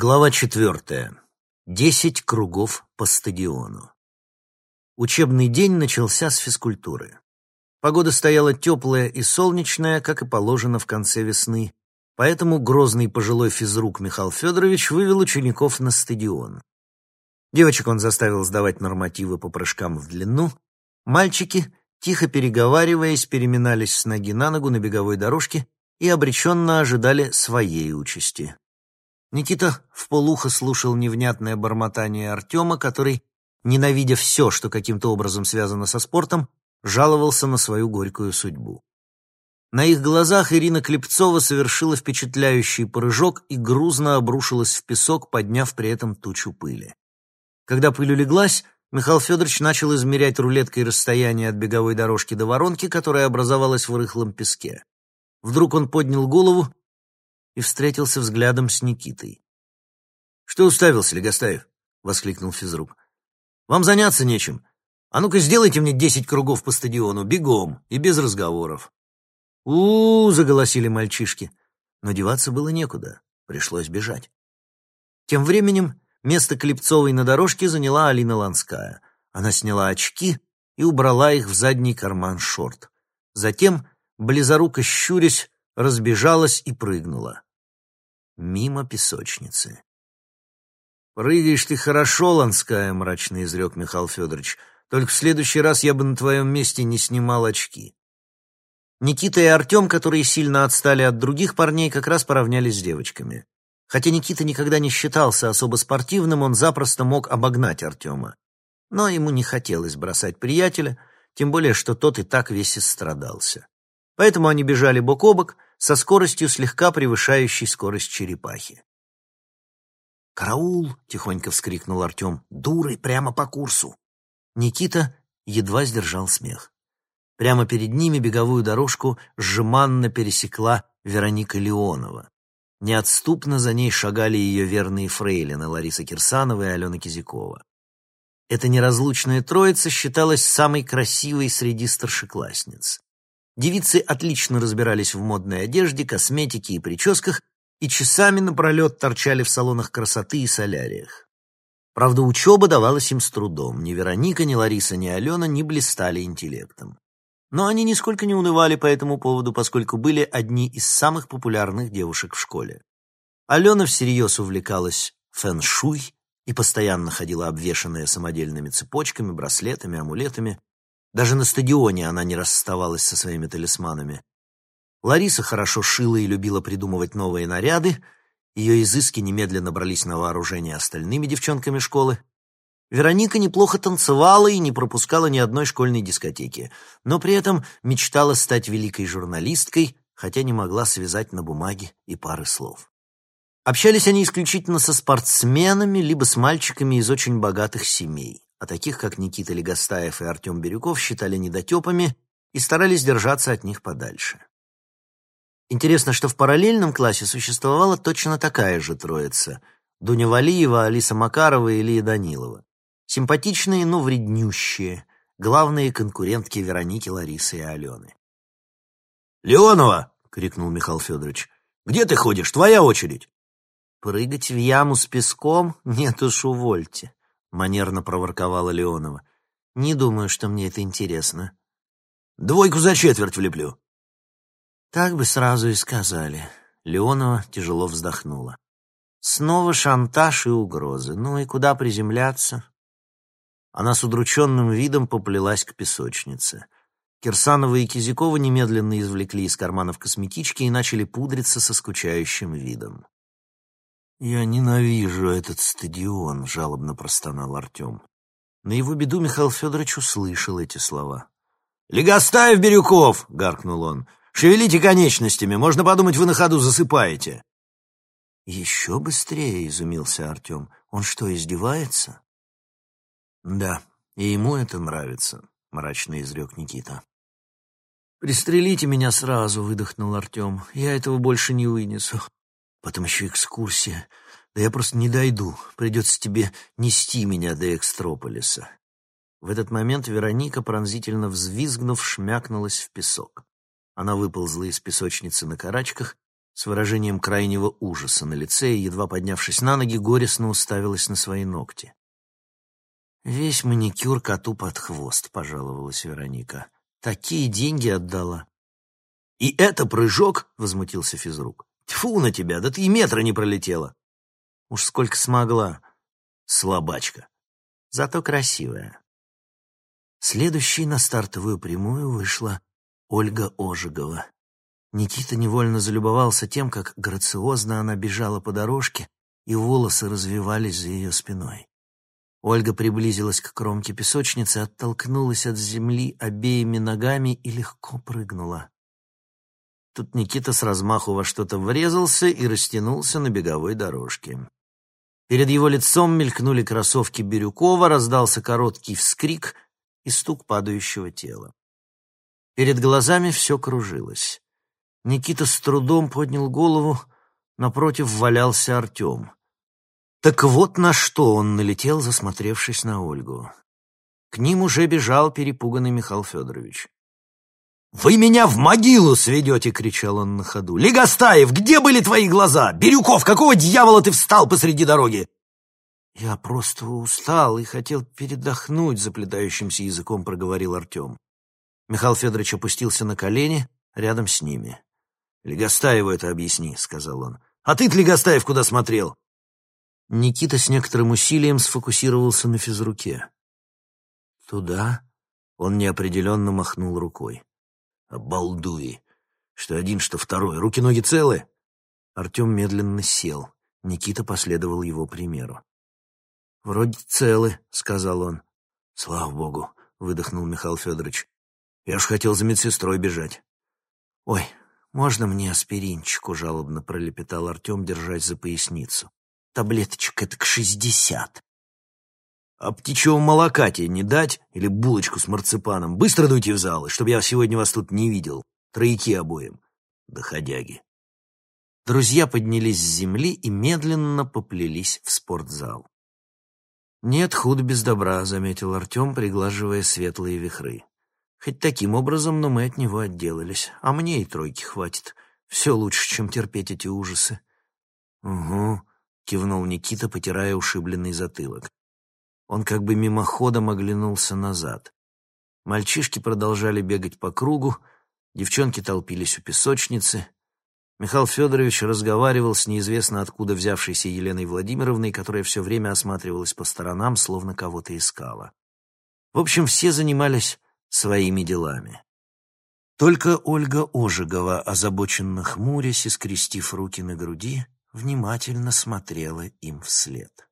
Глава четвертая. Десять кругов по стадиону. Учебный день начался с физкультуры. Погода стояла теплая и солнечная, как и положено в конце весны, поэтому грозный пожилой физрук Михаил Федорович вывел учеников на стадион. Девочек он заставил сдавать нормативы по прыжкам в длину. Мальчики, тихо переговариваясь, переминались с ноги на ногу на беговой дорожке и обреченно ожидали своей участи. Никита вполуха слушал невнятное бормотание Артема, который, ненавидя все, что каким-то образом связано со спортом, жаловался на свою горькую судьбу. На их глазах Ирина Клепцова совершила впечатляющий прыжок и грузно обрушилась в песок, подняв при этом тучу пыли. Когда пыль улеглась, Михаил Федорович начал измерять рулеткой расстояние от беговой дорожки до воронки, которая образовалась в рыхлом песке. Вдруг он поднял голову и встретился взглядом с Никитой. «Что уставился, Легостаев?» — воскликнул физрук. «Вам заняться нечем. А ну-ка сделайте мне десять кругов по стадиону, бегом и без разговоров». «У-у-у!» — заголосили мальчишки. Но деваться было некуда, пришлось бежать. Тем временем место Клепцовой на дорожке заняла Алина Ланская. Она сняла очки и убрала их в задний карман шорт. Затем, близоруко щурясь, разбежалась и прыгнула мимо песочницы. «Прыгаешь ты хорошо, Ланская», — мрачно изрек Михаил Федорович. «Только в следующий раз я бы на твоем месте не снимал очки». Никита и Артем, которые сильно отстали от других парней, как раз поравнялись с девочками. Хотя Никита никогда не считался особо спортивным, он запросто мог обогнать Артема. Но ему не хотелось бросать приятеля, тем более, что тот и так весь истрадался. Поэтому они бежали бок о бок, со скоростью, слегка превышающей скорость черепахи. «Караул!» — тихонько вскрикнул Артем. «Дурой прямо по курсу!» Никита едва сдержал смех. Прямо перед ними беговую дорожку сжиманно пересекла Вероника Леонова. Неотступно за ней шагали ее верные фрейлины Лариса Кирсанова и Алена Кизякова. Эта неразлучная троица считалась самой красивой среди старшеклассниц. Девицы отлично разбирались в модной одежде, косметике и прическах и часами напролет торчали в салонах красоты и соляриях. Правда, учеба давалась им с трудом. Ни Вероника, ни Лариса, ни Алена не блистали интеллектом. Но они нисколько не унывали по этому поводу, поскольку были одни из самых популярных девушек в школе. Алена всерьез увлекалась фэн-шуй и постоянно ходила обвешанная самодельными цепочками, браслетами, амулетами. Даже на стадионе она не расставалась со своими талисманами. Лариса хорошо шила и любила придумывать новые наряды, ее изыски немедленно брались на вооружение остальными девчонками школы. Вероника неплохо танцевала и не пропускала ни одной школьной дискотеки, но при этом мечтала стать великой журналисткой, хотя не могла связать на бумаге и пары слов. Общались они исключительно со спортсменами, либо с мальчиками из очень богатых семей а таких, как Никита Легостаев и Артем Бирюков, считали недотепами и старались держаться от них подальше. Интересно, что в параллельном классе существовала точно такая же троица — Дуня Валиева, Алиса Макарова и Илья Данилова. Симпатичные, но вреднющие, главные конкурентки Вероники, Ларисы и Алены. «Леонова!» — крикнул Михаил Федорович. «Где ты ходишь? Твоя очередь!» «Прыгать в яму с песком? Нет уж, увольте!» — манерно проворковала Леонова. «Не думаю, что мне это интересно». «Двойку за четверть влеплю». «Так бы сразу и сказали». Леонова тяжело вздохнула. «Снова шантаж и угрозы. Ну и куда приземляться?» Она с удрученным видом поплелась к песочнице. Кирсанова и Кизякова немедленно извлекли из карманов косметички и начали пудриться со скучающим видом. «Я ненавижу этот стадион», — жалобно простонал Артем. На его беду Михаил Федорович услышал эти слова. «Легостаев, Бирюков!» — гаркнул он. «Шевелите конечностями, можно подумать, вы на ходу засыпаете». «Еще быстрее», — изумился Артем. «Он что, издевается?» «Да, и ему это нравится», — мрачно изрек Никита. «Пристрелите меня сразу», — выдохнул Артем. «Я этого больше не вынесу. Потом еще экскурсия. Да я просто не дойду. Придется тебе нести меня до Экстрополиса. В этот момент Вероника, пронзительно взвизгнув, шмякнулась в песок. Она выползла из песочницы на карачках, С выражением крайнего ужаса на лице и, едва поднявшись на ноги, горестно уставилась на свои ногти. «Весь маникюр коту под хвост», — пожаловалась Вероника. «Такие деньги отдала». «И это прыжок?» — возмутился физрук. «Тьфу на тебя, да ты и метра не пролетела!» «Уж сколько смогла!» «Слабачка!» «Зато красивая!» Следующей на стартовую прямую вышла Ольга Ожегова. Никита невольно залюбовался тем, как грациозно она бежала по дорожке, и волосы развивались за ее спиной. Ольга приблизилась к кромке песочницы, оттолкнулась от земли обеими ногами и легко прыгнула. Тут Никита с размаху во что-то врезался и растянулся на беговой дорожке. Перед его лицом мелькнули кроссовки Бирюкова, раздался короткий вскрик и стук падающего тела. Перед глазами все кружилось. Никита с трудом поднял голову, напротив валялся Артем. Так вот на что он налетел, засмотревшись на Ольгу. К ним уже бежал перепуганный Михаил Федорович. «Вы меня в могилу сведете!» — кричал он на ходу. «Легостаев, где были твои глаза? Бирюков, какого дьявола ты встал посреди дороги?» «Я просто устал и хотел передохнуть», — заплетающимся языком проговорил Артем. Михаил Федорович опустился на колени рядом с ними. «Легостаеву это объясни», — сказал он. «А ты, Легостаев, куда смотрел?» Никита с некоторым усилием сфокусировался на физруке. «Туда?» — он неопределенно махнул рукой. Обалдуи! Что один, что второй. Руки-ноги целы?» Артем медленно сел. Никита последовал его примеру. «Вроде целы», — сказал он. «Слава богу», — выдохнул Михаил Федорович. «Я ж хотел за медсестрой бежать». «Ой, можно мне аспиринчику?» — жалобно пролепетал Артем, держась за поясницу. «Таблеточек это к шестьдесят». А птичьего молока тебе не дать? Или булочку с марципаном? Быстро дуйте в зал, чтобы я сегодня вас тут не видел. Трояки обоим. Доходяги. Друзья поднялись с земли и медленно поплелись в спортзал. «Нет худ без добра», — заметил Артем, приглаживая светлые вихры. «Хоть таким образом, но мы от него отделались. А мне и тройки хватит. Все лучше, чем терпеть эти ужасы». «Угу», — кивнул Никита, потирая ушибленный затылок. Он как бы мимоходом оглянулся назад. Мальчишки продолжали бегать по кругу, девчонки толпились у песочницы. Михаил Федорович разговаривал с неизвестно откуда взявшейся Еленой Владимировной, которая все время осматривалась по сторонам, словно кого-то искала. В общем, все занимались своими делами. Только Ольга Ожегова, озабоченно хмурясь и скрестив руки на груди, внимательно смотрела им вслед.